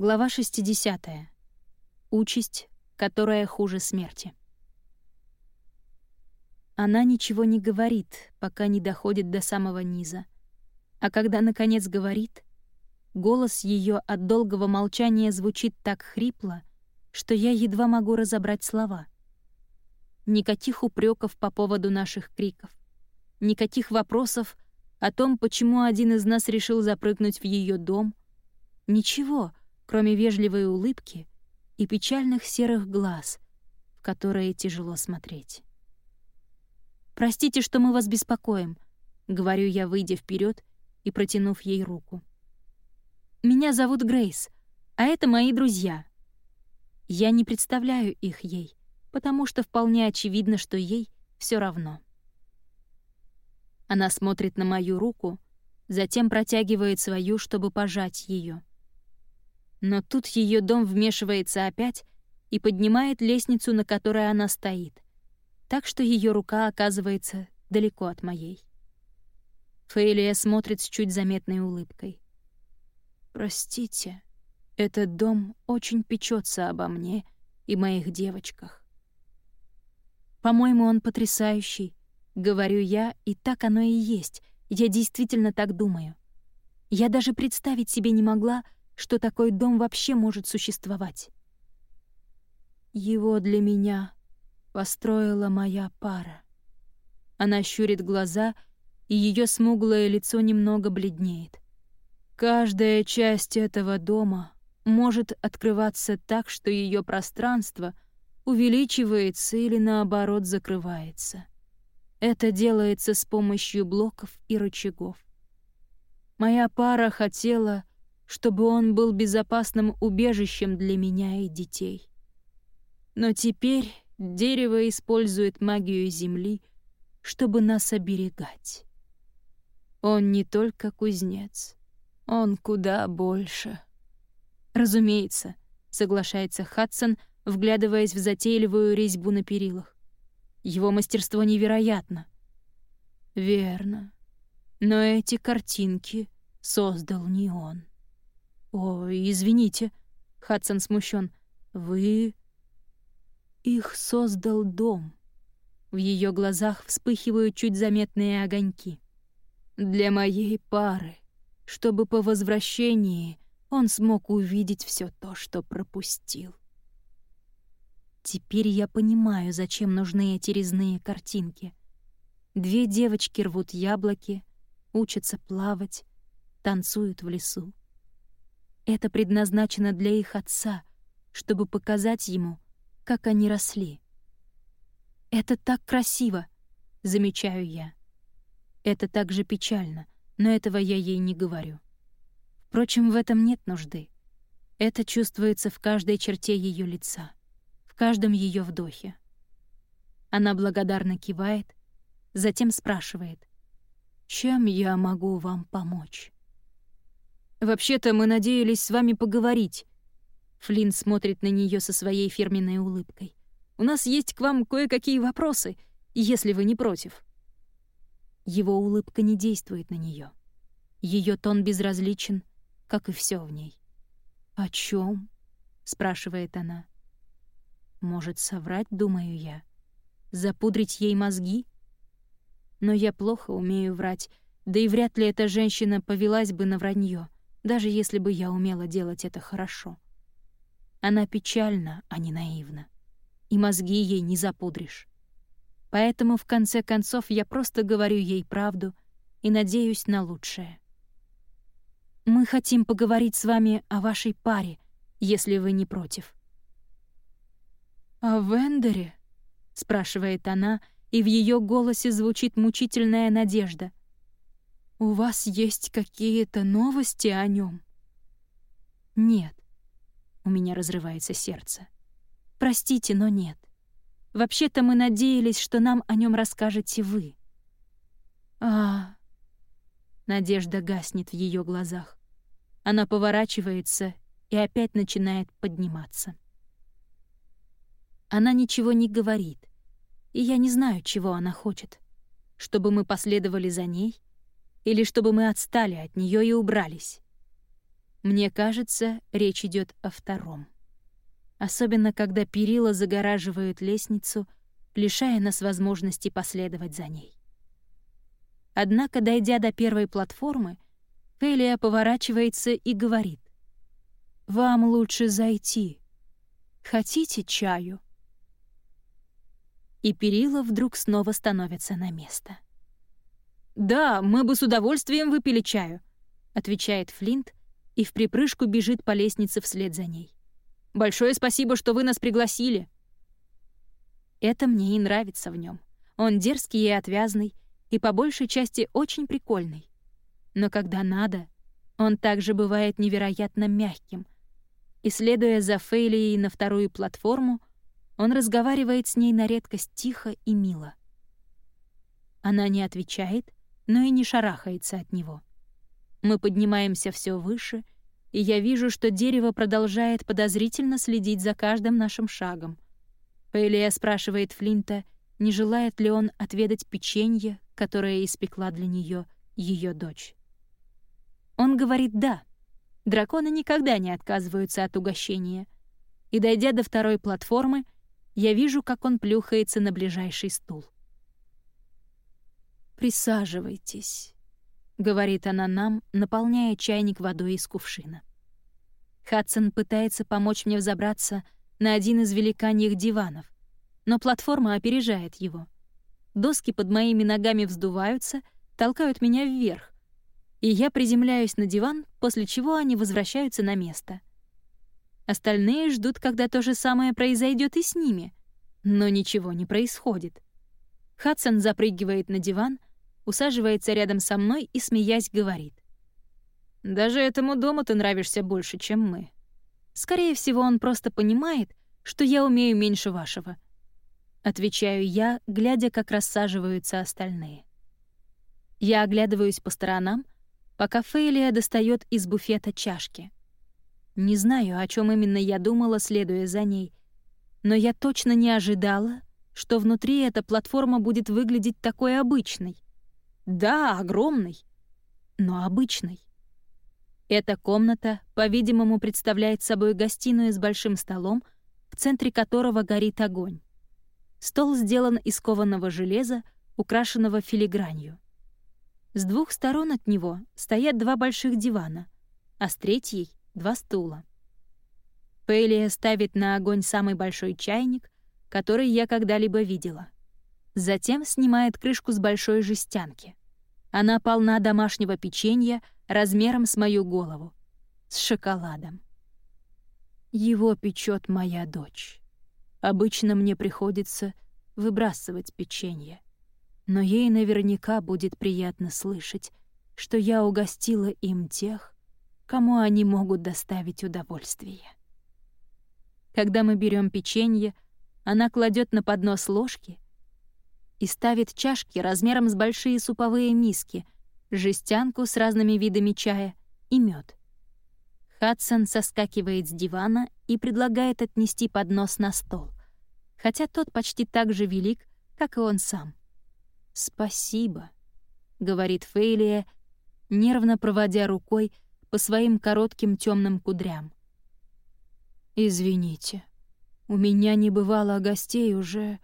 Глава 60. Участь, которая хуже смерти. Она ничего не говорит, пока не доходит до самого низа. А когда, наконец, говорит, голос ее от долгого молчания звучит так хрипло, что я едва могу разобрать слова. Никаких упреков по поводу наших криков. Никаких вопросов о том, почему один из нас решил запрыгнуть в ее дом. Ничего — кроме вежливой улыбки и печальных серых глаз, в которые тяжело смотреть. «Простите, что мы вас беспокоим», — говорю я, выйдя вперед и протянув ей руку. «Меня зовут Грейс, а это мои друзья. Я не представляю их ей, потому что вполне очевидно, что ей все равно». Она смотрит на мою руку, затем протягивает свою, чтобы пожать ее. Но тут ее дом вмешивается опять и поднимает лестницу, на которой она стоит, так что ее рука оказывается далеко от моей. Фейлия смотрит с чуть заметной улыбкой. «Простите, этот дом очень печется обо мне и моих девочках». «По-моему, он потрясающий», — говорю я, и так оно и есть, я действительно так думаю. Я даже представить себе не могла, что такой дом вообще может существовать. Его для меня построила моя пара. Она щурит глаза, и ее смуглое лицо немного бледнеет. Каждая часть этого дома может открываться так, что ее пространство увеличивается или наоборот закрывается. Это делается с помощью блоков и рычагов. Моя пара хотела, чтобы он был безопасным убежищем для меня и детей. Но теперь дерево использует магию Земли, чтобы нас оберегать. Он не только кузнец, он куда больше. Разумеется, соглашается Хадсон, вглядываясь в затейливую резьбу на перилах. Его мастерство невероятно. Верно. Но эти картинки создал не он. «О, извините», — Хадсон смущен. «Вы...» «Их создал дом». В ее глазах вспыхивают чуть заметные огоньки. «Для моей пары, чтобы по возвращении он смог увидеть все то, что пропустил». Теперь я понимаю, зачем нужны эти резные картинки. Две девочки рвут яблоки, учатся плавать, танцуют в лесу. Это предназначено для их отца, чтобы показать ему, как они росли. «Это так красиво», — замечаю я. Это также печально, но этого я ей не говорю. Впрочем, в этом нет нужды. Это чувствуется в каждой черте ее лица, в каждом ее вдохе. Она благодарно кивает, затем спрашивает, «Чем я могу вам помочь?» «Вообще-то мы надеялись с вами поговорить». Флинн смотрит на нее со своей фирменной улыбкой. «У нас есть к вам кое-какие вопросы, если вы не против». Его улыбка не действует на нее. Ее тон безразличен, как и все в ней. «О чем? спрашивает она. «Может, соврать, думаю я? Запудрить ей мозги?» Но я плохо умею врать, да и вряд ли эта женщина повелась бы на вранье даже если бы я умела делать это хорошо. Она печальна, а не наивна. И мозги ей не запудришь. Поэтому, в конце концов, я просто говорю ей правду и надеюсь на лучшее. Мы хотим поговорить с вами о вашей паре, если вы не против. «О Вендере?» — спрашивает она, и в ее голосе звучит мучительная надежда. «У вас есть какие-то новости о нем? «Нет». У меня разрывается сердце. «Простите, но нет. Вообще-то мы надеялись, что нам о нем расскажете вы». «А...» Надежда гаснет в ее глазах. Она поворачивается и опять начинает подниматься. Она ничего не говорит, и я не знаю, чего она хочет. Чтобы мы последовали за ней — или чтобы мы отстали от нее и убрались. Мне кажется, речь идет о втором. Особенно, когда перила загораживают лестницу, лишая нас возможности последовать за ней. Однако, дойдя до первой платформы, Фелия поворачивается и говорит. «Вам лучше зайти. Хотите чаю?» И перила вдруг снова становятся на место. «Да, мы бы с удовольствием выпили чаю», — отвечает Флинт и в припрыжку бежит по лестнице вслед за ней. «Большое спасибо, что вы нас пригласили». Это мне и нравится в нем. Он дерзкий и отвязный, и по большей части очень прикольный. Но когда надо, он также бывает невероятно мягким. И следуя за Фейлией на вторую платформу, он разговаривает с ней на редкость тихо и мило. Она не отвечает, но и не шарахается от него. Мы поднимаемся все выше, и я вижу, что дерево продолжает подозрительно следить за каждым нашим шагом. Пэлия спрашивает Флинта, не желает ли он отведать печенье, которое испекла для нее ее дочь. Он говорит «да». Драконы никогда не отказываются от угощения. И, дойдя до второй платформы, я вижу, как он плюхается на ближайший стул. «Присаживайтесь», — говорит она нам, наполняя чайник водой из кувшина. Хадсон пытается помочь мне взобраться на один из великаньих диванов, но платформа опережает его. Доски под моими ногами вздуваются, толкают меня вверх, и я приземляюсь на диван, после чего они возвращаются на место. Остальные ждут, когда то же самое произойдет и с ними, но ничего не происходит. Хадсон запрыгивает на диван — усаживается рядом со мной и, смеясь, говорит. «Даже этому дому ты нравишься больше, чем мы. Скорее всего, он просто понимает, что я умею меньше вашего». Отвечаю я, глядя, как рассаживаются остальные. Я оглядываюсь по сторонам, пока Фейлия достает из буфета чашки. Не знаю, о чем именно я думала, следуя за ней, но я точно не ожидала, что внутри эта платформа будет выглядеть такой обычной. Да, огромный, но обычный. Эта комната, по-видимому, представляет собой гостиную с большим столом, в центре которого горит огонь. Стол сделан из кованого железа, украшенного филигранью. С двух сторон от него стоят два больших дивана, а с третьей — два стула. Пелия ставит на огонь самый большой чайник, который я когда-либо видела. Затем снимает крышку с большой жестянки. Она полна домашнего печенья размером с мою голову, с шоколадом. Его печет моя дочь. Обычно мне приходится выбрасывать печенье, но ей наверняка будет приятно слышать, что я угостила им тех, кому они могут доставить удовольствие. Когда мы берем печенье, она кладет на поднос ложки — и ставит чашки размером с большие суповые миски, жестянку с разными видами чая и мед. Хадсон соскакивает с дивана и предлагает отнести поднос на стол, хотя тот почти так же велик, как и он сам. «Спасибо», — говорит Фейлия, нервно проводя рукой по своим коротким темным кудрям. «Извините, у меня не бывало гостей уже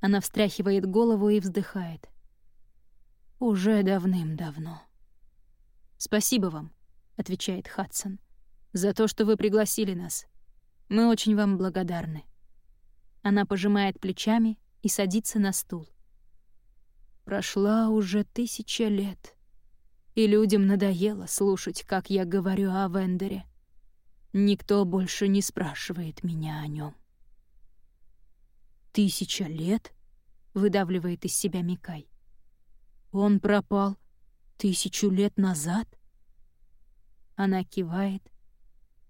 она встряхивает голову и вздыхает. «Уже давным-давно». «Спасибо вам», — отвечает Хадсон, «за то, что вы пригласили нас. Мы очень вам благодарны». Она пожимает плечами и садится на стул. Прошла уже тысяча лет, и людям надоело слушать, как я говорю о Вендере. Никто больше не спрашивает меня о нем. «Тысяча лет?» — выдавливает из себя Микай. «Он пропал тысячу лет назад?» Она кивает,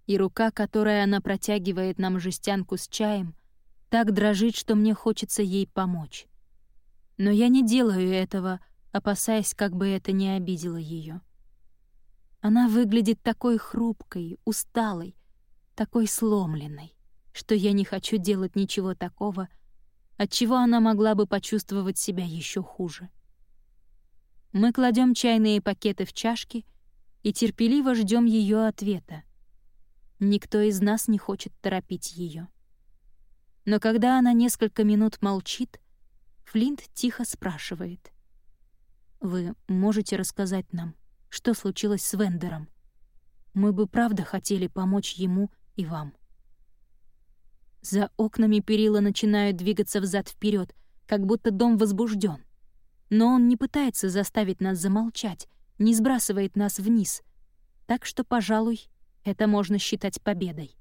и рука, которой она протягивает нам жестянку с чаем, так дрожит, что мне хочется ей помочь. Но я не делаю этого, опасаясь, как бы это не обидело ее. Она выглядит такой хрупкой, усталой, такой сломленной, что я не хочу делать ничего такого, отчего она могла бы почувствовать себя еще хуже. Мы кладем чайные пакеты в чашки, и терпеливо ждем ее ответа. Никто из нас не хочет торопить ее. Но когда она несколько минут молчит, Флинт тихо спрашивает. «Вы можете рассказать нам, что случилось с Вендером? Мы бы правда хотели помочь ему и вам». За окнами перила начинают двигаться взад вперед, как будто дом возбужден. Но он не пытается заставить нас замолчать, не сбрасывает нас вниз. Так что, пожалуй, это можно считать победой.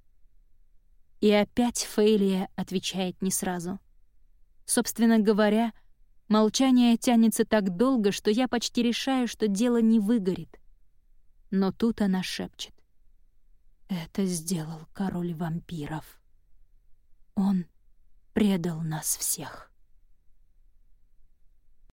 И опять Фейлия отвечает не сразу. Собственно говоря, молчание тянется так долго, что я почти решаю, что дело не выгорит. Но тут она шепчет. «Это сделал король вампиров». Он предал нас всех.